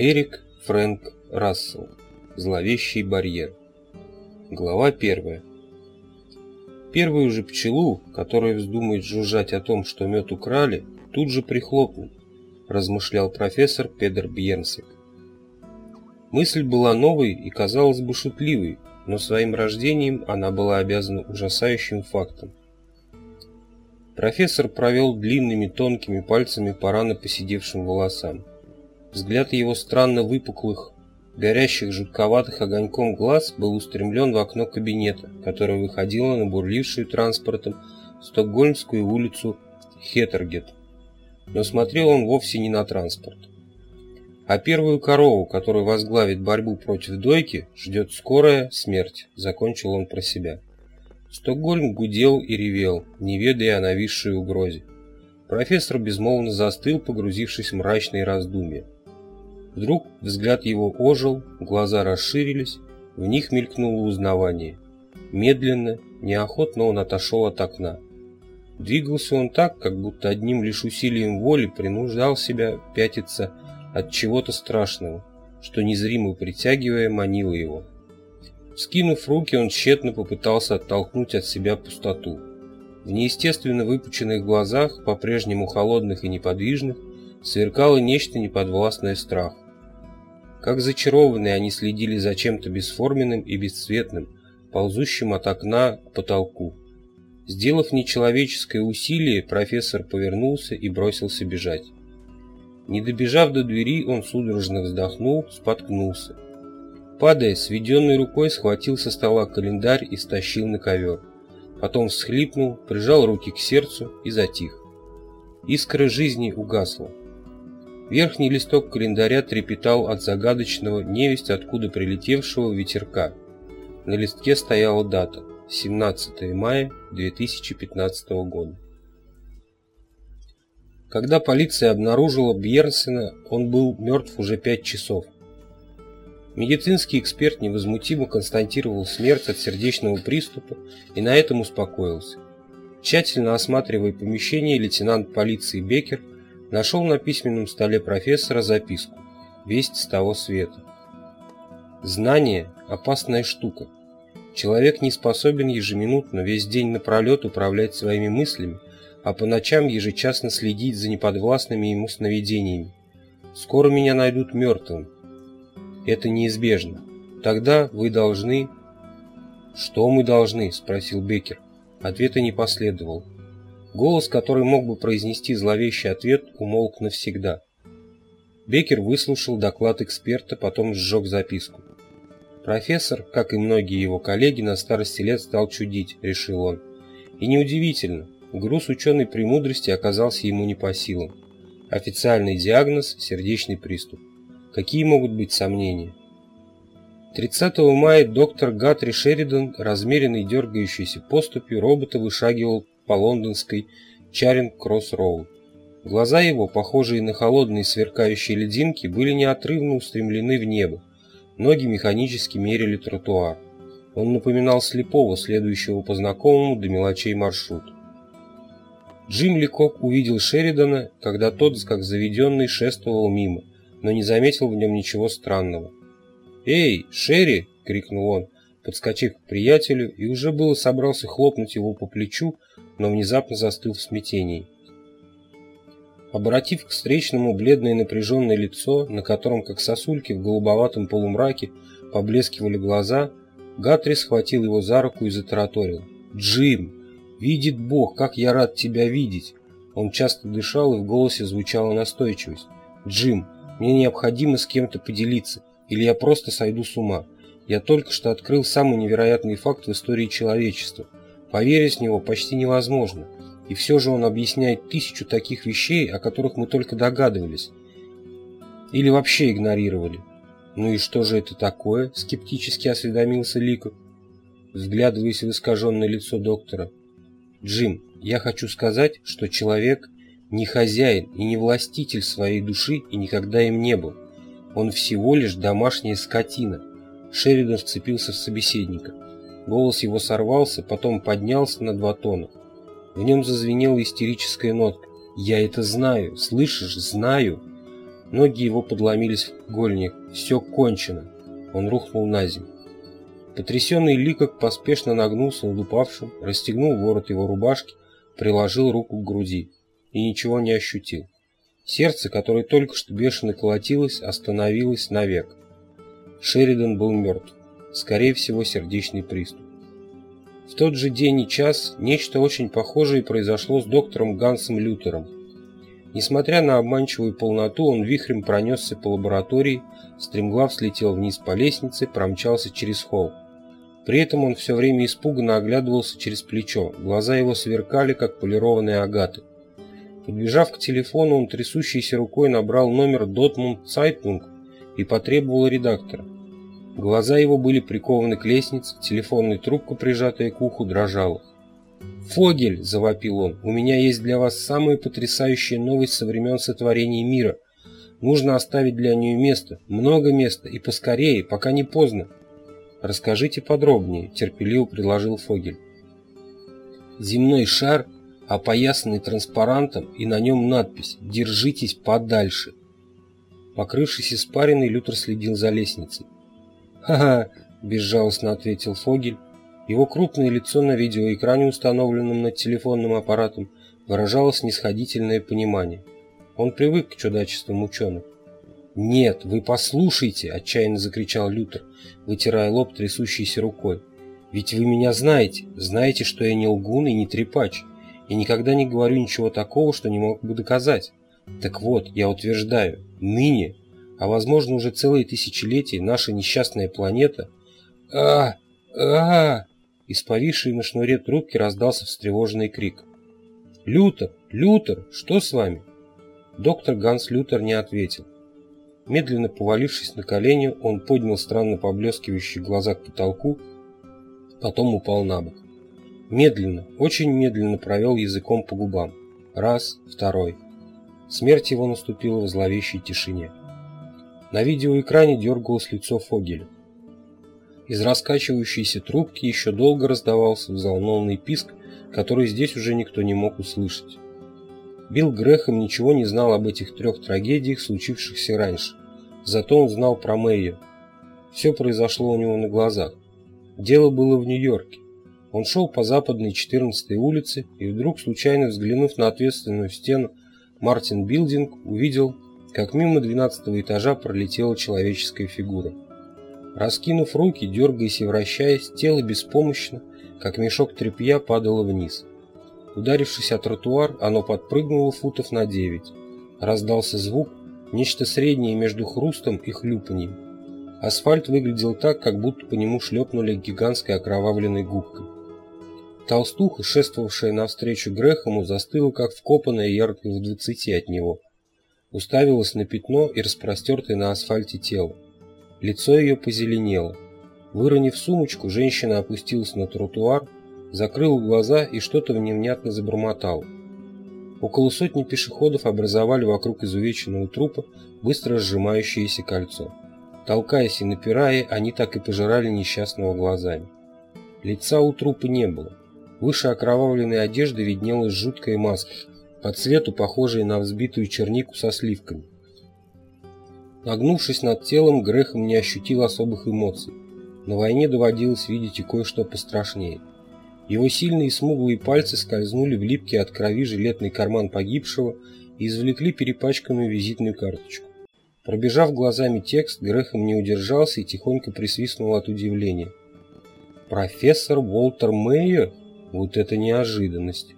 Эрик Фрэнк Рассел. Зловещий барьер. Глава первая. Первую же пчелу, которая вздумает жужжать о том, что мед украли, тут же прихлопнут, размышлял профессор Педер Бьернсик. Мысль была новой и казалось бы шутливой, но своим рождением она была обязана ужасающим фактом. Профессор провел длинными тонкими пальцами по рано посидевшим волосам. Взгляд его странно выпуклых, горящих жутковатых огоньком глаз был устремлен в окно кабинета, которое выходило на бурлившую транспортом Стокгольмскую улицу Хеттергет. Но смотрел он вовсе не на транспорт. А первую корову, которая возглавит борьбу против дойки, ждет скорая смерть, закончил он про себя. Стокгольм гудел и ревел, не ведая о нависшей угрозе. Профессор безмолвно застыл, погрузившись в мрачные раздумья. Вдруг взгляд его ожил, глаза расширились, в них мелькнуло узнавание. Медленно, неохотно он отошел от окна. Двигался он так, как будто одним лишь усилием воли принуждал себя пятиться от чего-то страшного, что незримо притягивая манило его. Скинув руки, он тщетно попытался оттолкнуть от себя пустоту. В неестественно выпученных глазах, по-прежнему холодных и неподвижных, сверкало нечто неподвластное страх. Как зачарованные они следили за чем-то бесформенным и бесцветным, ползущим от окна к потолку. Сделав нечеловеческое усилие, профессор повернулся и бросился бежать. Не добежав до двери, он судорожно вздохнул, споткнулся. Падая, сведенной рукой схватил со стола календарь и стащил на ковер. Потом всхлипнул, прижал руки к сердцу и затих. Искра жизни угасла. Верхний листок календаря трепетал от загадочного невесть откуда прилетевшего ветерка. На листке стояла дата – 17 мая 2015 года. Когда полиция обнаружила Бьернсена, он был мертв уже пять часов. Медицинский эксперт невозмутимо констатировал смерть от сердечного приступа и на этом успокоился. Тщательно осматривая помещение, лейтенант полиции Бекер нашел на письменном столе профессора записку «Весть с того света». Знание – опасная штука. Человек не способен ежеминутно весь день напролет управлять своими мыслями, а по ночам ежечасно следить за неподвластными ему сновидениями. Скоро меня найдут мертвым, это неизбежно. Тогда вы должны... Что мы должны? Спросил Беккер. Ответа не последовал. Голос, который мог бы произнести зловещий ответ, умолк навсегда. Беккер выслушал доклад эксперта, потом сжег записку. Профессор, как и многие его коллеги, на старости лет стал чудить, решил он. И неудивительно, груз ученой премудрости оказался ему не по силам. Официальный диагноз – сердечный приступ. Какие могут быть сомнения? 30 мая доктор Гатри Шеридан, размеренный дергающейся поступью робота, вышагивал по лондонской Чаринг-Кросс-Роуд. Глаза его, похожие на холодные сверкающие лединки, были неотрывно устремлены в небо. Ноги механически мерили тротуар. Он напоминал слепого, следующего по знакомому до мелочей маршрут. Джим Ликок увидел Шеридана, когда тот, как заведенный, шествовал мимо – но не заметил в нем ничего странного. «Эй, Шерри!» — крикнул он, подскочив к приятелю, и уже было собрался хлопнуть его по плечу, но внезапно застыл в смятении. Обратив к встречному бледное напряженное лицо, на котором, как сосульки в голубоватом полумраке, поблескивали глаза, Гатри схватил его за руку и затараторил. «Джим! Видит Бог, как я рад тебя видеть!» Он часто дышал, и в голосе звучала настойчивость. «Джим, мне необходимо с кем-то поделиться, или я просто сойду с ума. Я только что открыл самый невероятный факт в истории человечества. Поверить в него почти невозможно. И все же он объясняет тысячу таких вещей, о которых мы только догадывались. Или вообще игнорировали. «Ну и что же это такое?» – скептически осведомился Ликов, взглядываясь в искаженное лицо доктора. «Джим, я хочу сказать, что человек не хозяин и не властитель своей души и никогда им не был. Он всего лишь домашняя скотина. Шеридан вцепился в собеседника. Голос его сорвался, потом поднялся на два тона. В нем зазвенела истерическая нотка. «Я это знаю, слышишь, знаю!» Ноги его подломились в гольник. Все кончено. Он рухнул на землю. Потрясенный Ликок поспешно нагнулся над упавшим, расстегнул ворот его рубашки, приложил руку к груди и ничего не ощутил. Сердце, которое только что бешено колотилось, остановилось навек. Шеридан был мертв. Скорее всего, сердечный приступ. В тот же день и час нечто очень похожее произошло с доктором Гансом Лютером. Несмотря на обманчивую полноту, он вихрем пронесся по лаборатории, стремглав слетел вниз по лестнице, промчался через холл. При этом он все время испуганно оглядывался через плечо, глаза его сверкали, как полированные агаты. Подбежав к телефону, он трясущейся рукой набрал номер Дортмунд Цайтунг и потребовал редактора. Глаза его были прикованы к лестнице, телефонная трубка, прижатая к уху, дрожала. «Фогель!» – завопил он. «У меня есть для вас самая потрясающая новость со времен сотворения мира. Нужно оставить для нее место, много места, и поскорее, пока не поздно. «Расскажите подробнее», – терпеливо предложил Фогель. Земной шар, опоясанный транспарантом, и на нем надпись «Держитесь подальше». Покрывшись испариной, Лютер следил за лестницей. «Ха-ха!» – безжалостно ответил Фогель. Его крупное лицо на видеоэкране, установленном над телефонным аппаратом, выражало снисходительное понимание. Он привык к чудачествам ученых. «Нет, вы послушайте!» – отчаянно закричал Лютер, вытирая лоб трясущейся рукой. «Ведь вы меня знаете, знаете, что я не лгун и не трепач, и никогда не говорю ничего такого, что не мог бы доказать. Так вот, я утверждаю, ныне, а возможно уже целые тысячелетия, наша несчастная планета... а а Из повисшей на шнуре трубки раздался встревоженный крик. «Лютер! Лютер! Что с вами?» Доктор Ганс Лютер не ответил. Медленно повалившись на колени, он поднял странно поблескивающие глаза к потолку, потом упал на бок. Медленно, очень медленно провел языком по губам. Раз, второй. Смерть его наступила в зловещей тишине. На видеоэкране дергалось лицо Фогеля. Из раскачивающейся трубки еще долго раздавался взволнованный писк, который здесь уже никто не мог услышать. Билл Грэхэм ничего не знал об этих трех трагедиях, случившихся раньше. Зато он знал про Мэйю. Все произошло у него на глазах. Дело было в Нью-Йорке. Он шел по западной 14-й улице и вдруг, случайно взглянув на ответственную стену Мартин Билдинг, увидел, как мимо 12 этажа пролетела человеческая фигура. Раскинув руки, дергаясь и вращаясь, тело беспомощно, как мешок тряпья, падало вниз. Ударившись о тротуар, оно подпрыгнуло футов на девять. Раздался звук, нечто среднее между хрустом и хлюпаньем. Асфальт выглядел так, как будто по нему шлепнули гигантской окровавленной губкой. Толстуха, шествовавшая навстречу Грехому, застыла, как вкопанная яркой в двадцати от него. Уставилась на пятно и распростертое на асфальте тело. Лицо ее позеленело. Выронив сумочку, женщина опустилась на тротуар, закрыл глаза и что-то невнятно забормотал. Около сотни пешеходов образовали вокруг изувеченного трупа быстро сжимающееся кольцо. Толкаясь и напирая, они так и пожирали несчастного глазами. Лица у трупа не было. Выше окровавленной одежды виднелась жуткая маска, по цвету похожая на взбитую чернику со сливками. Нагнувшись над телом, Грехом не ощутил особых эмоций. На войне доводилось видеть и кое-что пострашнее – его сильные смуглые пальцы скользнули в липкий от крови жилетный карман погибшего и извлекли перепачканную визитную карточку. Пробежав глазами текст, Грехом не удержался и тихонько присвистнул от удивления. «Профессор Уолтер Мэйер? Вот это неожиданность!»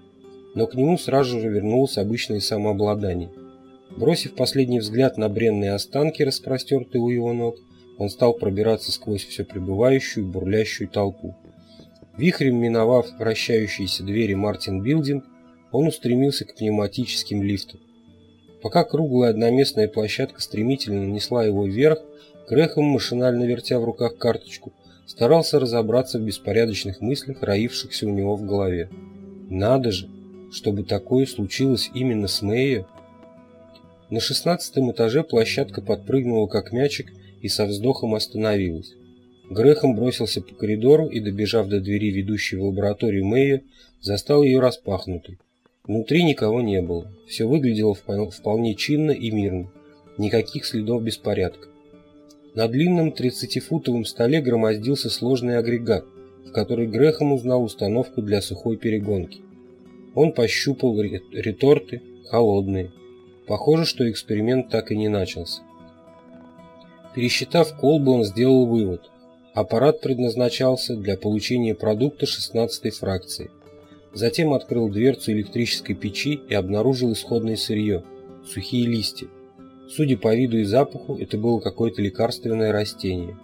Но к нему сразу же вернулось обычное самообладание. Бросив последний взгляд на бренные останки, распростертые у его ног, он стал пробираться сквозь все пребывающую, бурлящую толпу. Вихрем миновав вращающиеся двери Мартин Билдинг, он устремился к пневматическим лифтам. Пока круглая одноместная площадка стремительно несла его вверх, Грехом, машинально вертя в руках карточку, старался разобраться в беспорядочных мыслях, роившихся у него в голове. Надо же, чтобы такое случилось именно с Мэйо. На шестнадцатом этаже площадка подпрыгнула как мячик и со вздохом остановилась. Грехом бросился по коридору и, добежав до двери, ведущей в лабораторию Мэя, застал ее распахнутой. Внутри никого не было. Все выглядело вполне чинно и мирно. Никаких следов беспорядка. На длинном 30-футовом столе громоздился сложный агрегат, в который Грехом узнал установку для сухой перегонки. Он пощупал реторты, холодные. Похоже, что эксперимент так и не начался. Пересчитав колбы, он сделал вывод. Аппарат предназначался для получения продукта 16 фракции. Затем открыл дверцу электрической печи и обнаружил исходное сырье – сухие листья. Судя по виду и запаху, это было какое-то лекарственное растение.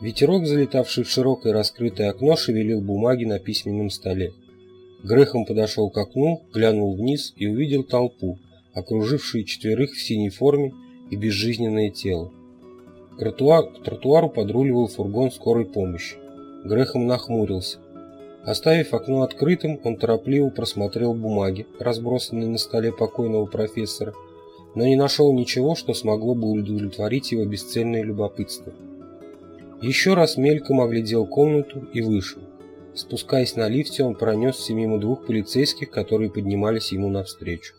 Ветерок, залетавший в широкое раскрытое окно, шевелил бумаги на письменном столе. Грехом подошел к окну, глянул вниз и увидел толпу, окружившую четверых в синей форме и безжизненное тело. К, тротуар, к тротуару подруливал фургон скорой помощи. Грехом нахмурился. Оставив окно открытым, он торопливо просмотрел бумаги, разбросанные на столе покойного профессора, но не нашел ничего, что смогло бы удовлетворить его бесцельное любопытство. Еще раз мельком оглядел комнату и вышел. Спускаясь на лифте, он пронесся мимо двух полицейских, которые поднимались ему навстречу.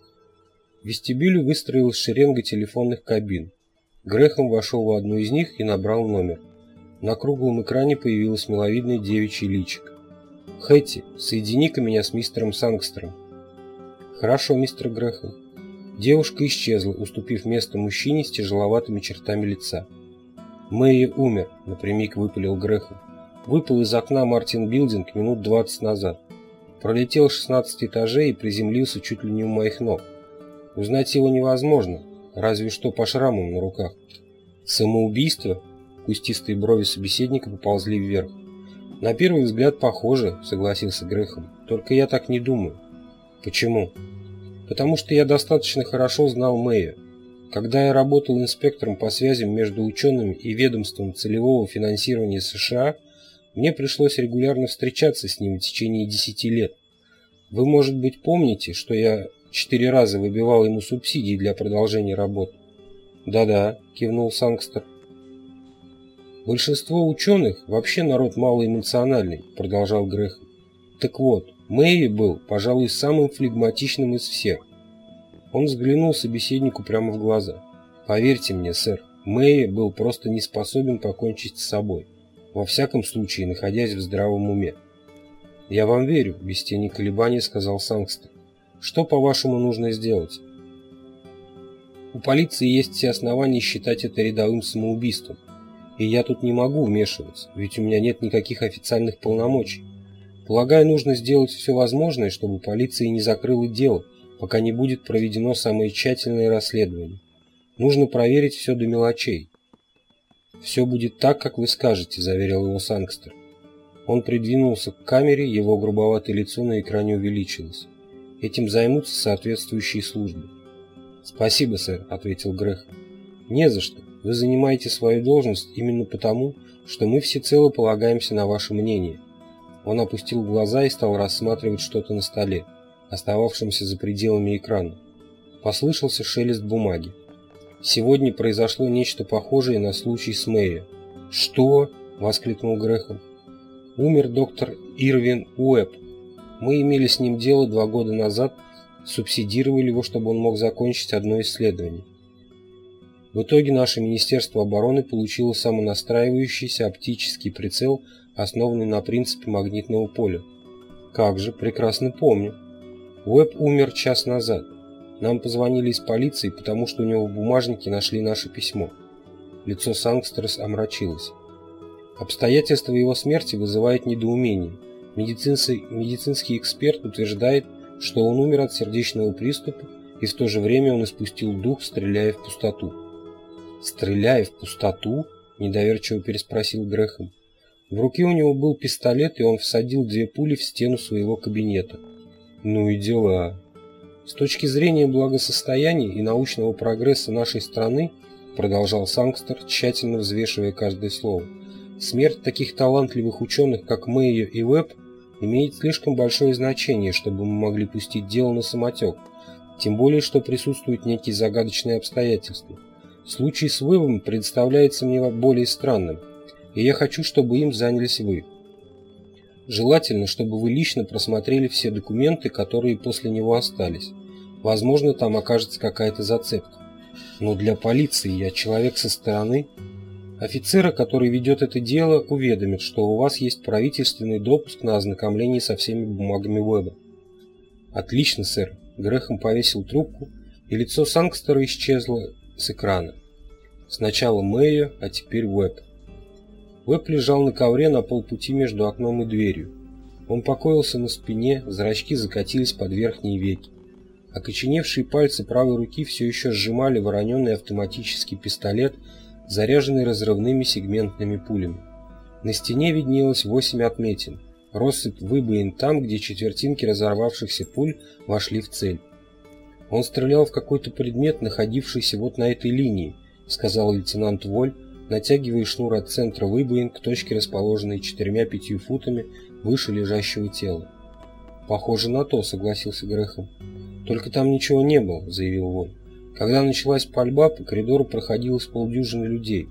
В вестибюле выстроилась шеренга телефонных кабин. Грехом вошел в одну из них и набрал номер. На круглом экране появилась миловидная девичья личико. «Хэтти, соедини-ка меня с мистером Сангстером». «Хорошо, мистер Грехом». Девушка исчезла, уступив место мужчине с тяжеловатыми чертами лица. «Мэйи умер», — напрямик выпалил Грехом. Выпал из окна Мартин Билдинг минут 20 назад. Пролетел 16 этажей и приземлился чуть ли не у моих ног. Узнать его невозможно, разве что по шрамам на руках. Самоубийство? Кустистые брови собеседника поползли вверх. На первый взгляд похоже, согласился Грехом. Только я так не думаю. Почему? Потому что я достаточно хорошо знал Мэя. Когда я работал инспектором по связям между учеными и ведомством целевого финансирования США, мне пришлось регулярно встречаться с ним в течение десяти лет. Вы, может быть, помните, что я Четыре раза выбивал ему субсидии для продолжения работы. «Да-да», — кивнул Сангстер. «Большинство ученых вообще народ малоэмоциональный», — продолжал Грех. «Так вот, Мэйи был, пожалуй, самым флегматичным из всех. Он взглянул собеседнику прямо в глаза. «Поверьте мне, сэр, Мэйи был просто не способен покончить с собой, во всяком случае, находясь в здравом уме». «Я вам верю», — без тени колебаний сказал Сангстер. Что, по-вашему, нужно сделать? У полиции есть все основания считать это рядовым самоубийством. И я тут не могу вмешиваться, ведь у меня нет никаких официальных полномочий. Полагаю, нужно сделать все возможное, чтобы полиция не закрыла дело, пока не будет проведено самое тщательное расследование. Нужно проверить все до мелочей. «Все будет так, как вы скажете», – заверил его Сангстер. Он придвинулся к камере, его грубоватое лицо на экране увеличилось. Этим займутся соответствующие службы. «Спасибо, сэр», — ответил Грех. «Не за что. Вы занимаете свою должность именно потому, что мы всецело полагаемся на ваше мнение». Он опустил глаза и стал рассматривать что-то на столе, остававшемся за пределами экрана. Послышался шелест бумаги. Сегодня произошло нечто похожее на случай с Мэри. «Что?» — воскликнул Грехом. «Умер доктор Ирвин Уэбб, мы имели с ним дело два года назад, субсидировали его, чтобы он мог закончить одно исследование. В итоге наше Министерство обороны получило самонастраивающийся оптический прицел, основанный на принципе магнитного поля. Как же, прекрасно помню. Уэб умер час назад. Нам позвонили из полиции, потому что у него в бумажнике нашли наше письмо. Лицо Сангстерс омрачилось. Обстоятельства его смерти вызывают недоумение. Медицинский, медицинский эксперт утверждает, что он умер от сердечного приступа, и в то же время он испустил дух, стреляя в пустоту. «Стреляя в пустоту?» – недоверчиво переспросил Грехом. В руке у него был пистолет, и он всадил две пули в стену своего кабинета. Ну и дела. С точки зрения благосостояния и научного прогресса нашей страны, продолжал Сангстер, тщательно взвешивая каждое слово, смерть таких талантливых ученых, как Мэйо и Веб – имеет слишком большое значение, чтобы мы могли пустить дело на самотек, тем более, что присутствуют некие загадочные обстоятельства. Случай с вывом представляется мне более странным, и я хочу, чтобы им занялись вы. Желательно, чтобы вы лично просмотрели все документы, которые после него остались. Возможно, там окажется какая-то зацепка. Но для полиции я человек со стороны. Офицера, который ведет это дело, уведомит, что у вас есть правительственный допуск на ознакомление со всеми бумагами Уэба. Отлично, сэр. Грехом повесил трубку, и лицо Сангстера исчезло с экрана. Сначала Мэйя, а теперь Уэб. Уэб лежал на ковре на полпути между окном и дверью. Он покоился на спине, зрачки закатились под верхние веки. Окоченевшие пальцы правой руки все еще сжимали вороненный автоматический пистолет, заряженный разрывными сегментными пулями. На стене виднелось восемь отметин, россыпь выбоин там, где четвертинки разорвавшихся пуль вошли в цель. «Он стрелял в какой-то предмет, находившийся вот на этой линии», сказал лейтенант Воль, натягивая шнур от центра выбоин к точке, расположенной четырьмя-пятью футами выше лежащего тела. «Похоже на то», — согласился Грехом. «Только там ничего не было», — заявил Воль. Когда началась пальба, по коридору проходило с полдюжины людей.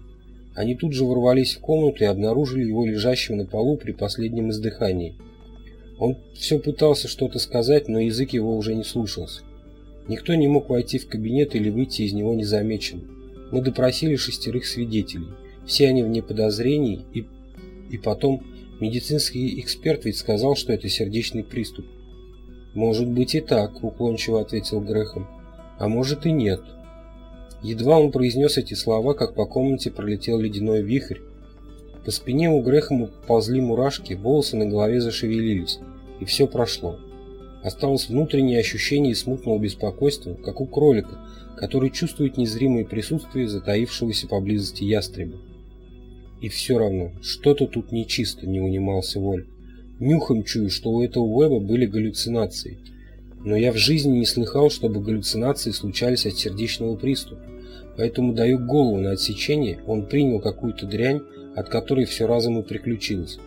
Они тут же ворвались в комнату и обнаружили его лежащего на полу при последнем издыхании. Он все пытался что-то сказать, но язык его уже не слушался. Никто не мог войти в кабинет или выйти из него незамеченным. Мы допросили шестерых свидетелей. Все они вне подозрений, и, и потом медицинский эксперт ведь сказал, что это сердечный приступ. «Может быть и так», — уклончиво ответил Грехом. «А может и нет». Едва он произнес эти слова, как по комнате пролетел ледяной вихрь. По спине у Грехома ползли мурашки, волосы на голове зашевелились, и все прошло. Осталось внутреннее ощущение смутного беспокойства, как у кролика, который чувствует незримое присутствие затаившегося поблизости ястреба. И все равно, что-то тут нечисто, не унимался Воль. Нюхом чую, что у этого Уэба были галлюцинации. Но я в жизни не слыхал, чтобы галлюцинации случались от сердечного приступа. Поэтому даю голову на отсечение, он принял какую-то дрянь, от которой все разом и приключилось.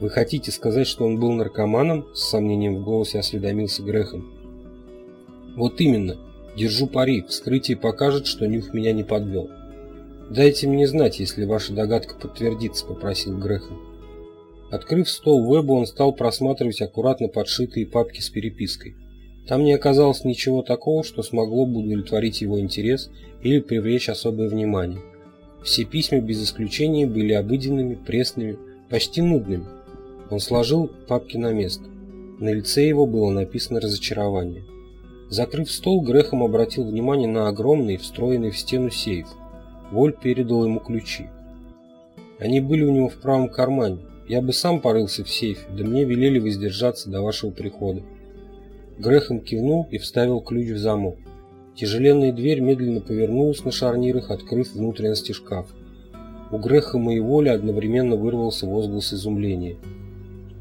«Вы хотите сказать, что он был наркоманом?» С сомнением в голосе осведомился Грехом. «Вот именно. Держу пари. Вскрытие покажет, что нюх меня не подвел». «Дайте мне знать, если ваша догадка подтвердится», — попросил Грехом. Открыв стол веба, он стал просматривать аккуратно подшитые папки с перепиской. Там не оказалось ничего такого, что смогло бы удовлетворить его интерес или привлечь особое внимание. Все письма без исключения были обыденными, пресными, почти нудными. Он сложил папки на место. На лице его было написано разочарование. Закрыв стол, Грехом обратил внимание на огромный, встроенный в стену сейф. Воль передал ему ключи. Они были у него в правом кармане. Я бы сам порылся в сейфе, да мне велели воздержаться до вашего прихода. Грехом кивнул и вставил ключ в замок. Тяжеленная дверь медленно повернулась на шарнирах, открыв внутренности шкафа. У Грехома и Воли одновременно вырвался возглас изумления.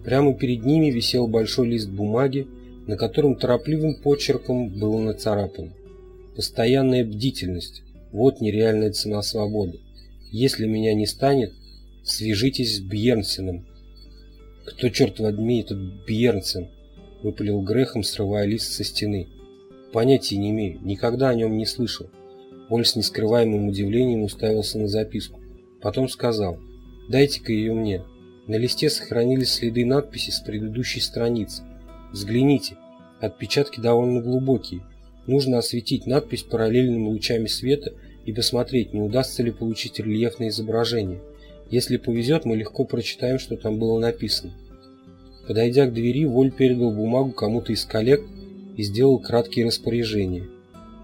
Прямо перед ними висел большой лист бумаги, на котором торопливым почерком было нацарапано. Постоянная бдительность. Вот нереальная цена свободы. Если меня не станет, свяжитесь с Бьернсеном. Кто, черт возьми, этот Бьернсен? Выпалил Грехом, срывая лист со стены. Понятия не имею, никогда о нем не слышал. Оль с нескрываемым удивлением уставился на записку. Потом сказал, дайте-ка ее мне. На листе сохранились следы надписи с предыдущей страницы. Взгляните, отпечатки довольно глубокие. Нужно осветить надпись параллельными лучами света и посмотреть, не удастся ли получить рельефное изображение. Если повезет, мы легко прочитаем, что там было написано. Подойдя к двери, Воль передал бумагу кому-то из коллег и сделал краткие распоряжения.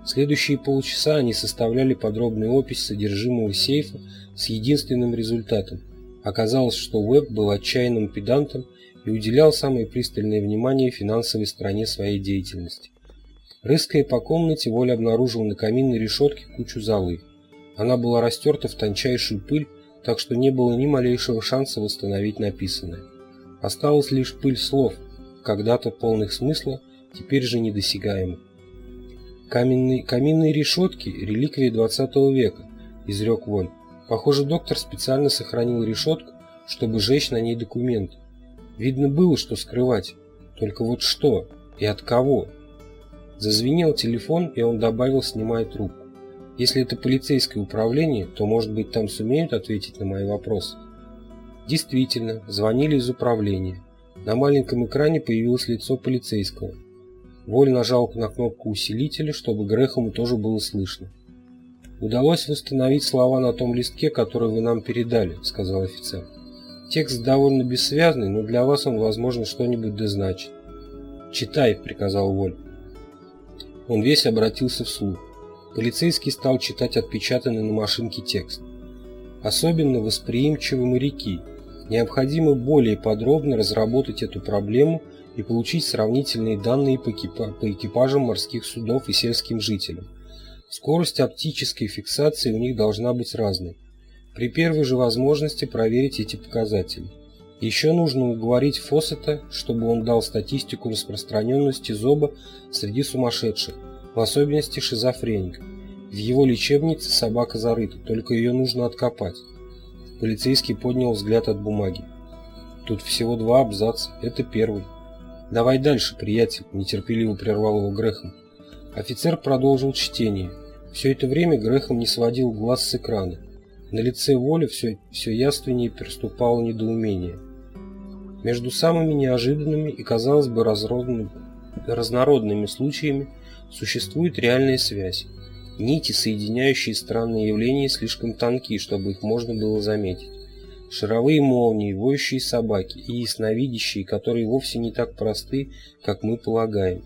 Следующие полчаса они составляли подробную опись содержимого сейфа с единственным результатом – Оказалось, что Уэбб был отчаянным педантом и уделял самое пристальное внимание финансовой стороне своей деятельности. Рыская по комнате, Воля обнаружил на каминной решетке кучу золы. Она была растерта в тончайшую пыль, так что не было ни малейшего шанса восстановить написанное. Осталась лишь пыль слов, когда-то полных смысла, теперь же недосягаемых. Каменные, каминные решетки – реликвии 20 века, изрек Воль. Похоже, доктор специально сохранил решетку, чтобы жечь на ней документы. Видно было, что скрывать. Только вот что и от кого? Зазвенел телефон, и он добавил, снимая трубку. Если это полицейское управление, то, может быть, там сумеют ответить на мои вопросы. Действительно, звонили из управления. На маленьком экране появилось лицо полицейского. Воль нажал на кнопку усилителя, чтобы Грэхэму тоже было слышно. «Удалось восстановить слова на том листке, который вы нам передали», — сказал офицер. «Текст довольно бессвязный, но для вас он, возможно, что-нибудь дозначит». «Читай», — приказал Воль. Он весь обратился вслух. Полицейский стал читать отпечатанный на машинке текст. Особенно восприимчивы моряки. Необходимо более подробно разработать эту проблему и получить сравнительные данные по, экипажам морских судов и сельским жителям. Скорость оптической фиксации у них должна быть разной. При первой же возможности проверить эти показатели. Еще нужно уговорить Фоссета, чтобы он дал статистику распространенности зоба среди сумасшедших, в особенности шизофреников. В его лечебнице собака зарыта, только ее нужно откопать. Полицейский поднял взгляд от бумаги. Тут всего два абзаца, это первый. «Давай дальше, приятель», – нетерпеливо прервал его Грехом. Офицер продолжил чтение. Все это время Грехом не сводил глаз с экрана. На лице Воли все, все яственнее переступало недоумение. Между самыми неожиданными и, казалось бы, разнородными случаями существует реальная связь. Нити, соединяющие странные явления, слишком тонки, чтобы их можно было заметить. Шаровые молнии, воющие собаки и ясновидящие, которые вовсе не так просты, как мы полагаем.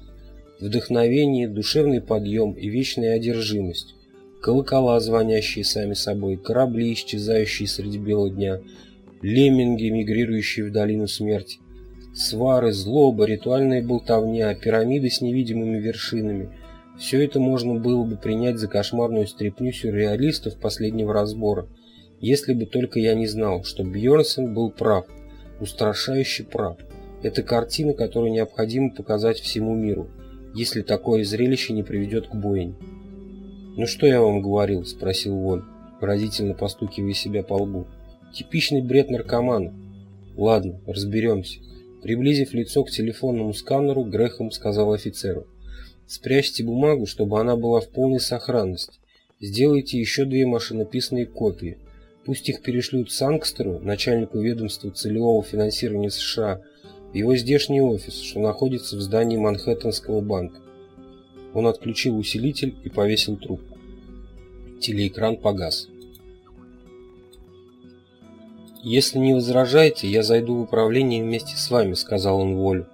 Вдохновение, душевный подъем и вечная одержимость. Колокола, звонящие сами собой, корабли, исчезающие среди бела дня, лемминги, мигрирующие в долину смерти, свары, злоба, ритуальная болтовня, пирамиды с невидимыми вершинами – все это можно было бы принять за кошмарную стряпню сюрреалистов последнего разбора – если бы только я не знал, что Бьернсен был прав, устрашающе прав. Это картина, которую необходимо показать всему миру, если такое зрелище не приведет к бойне. «Ну что я вам говорил?» – спросил Воль, поразительно постукивая себя по лбу. «Типичный бред наркомана». «Ладно, разберемся». Приблизив лицо к телефонному сканеру, Грехом сказал офицеру. «Спрячьте бумагу, чтобы она была в полной сохранности. Сделайте еще две машинописные копии. Пусть их перешлют Сангстеру, начальнику ведомства целевого финансирования США, его здешний офис, что находится в здании Манхэттенского банка. Он отключил усилитель и повесил трубку. Телеэкран погас. «Если не возражаете, я зайду в управление вместе с вами», — сказал он Волю.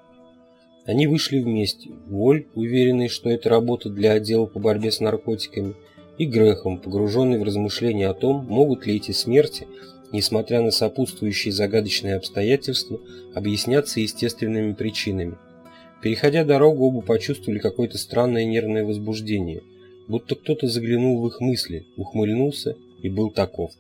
Они вышли вместе. Воль, уверенный, что это работа для отдела по борьбе с наркотиками, — и Грехом, погруженный в размышления о том, могут ли эти смерти, несмотря на сопутствующие загадочные обстоятельства, объясняться естественными причинами. Переходя дорогу, оба почувствовали какое-то странное нервное возбуждение, будто кто-то заглянул в их мысли, ухмыльнулся и был таков.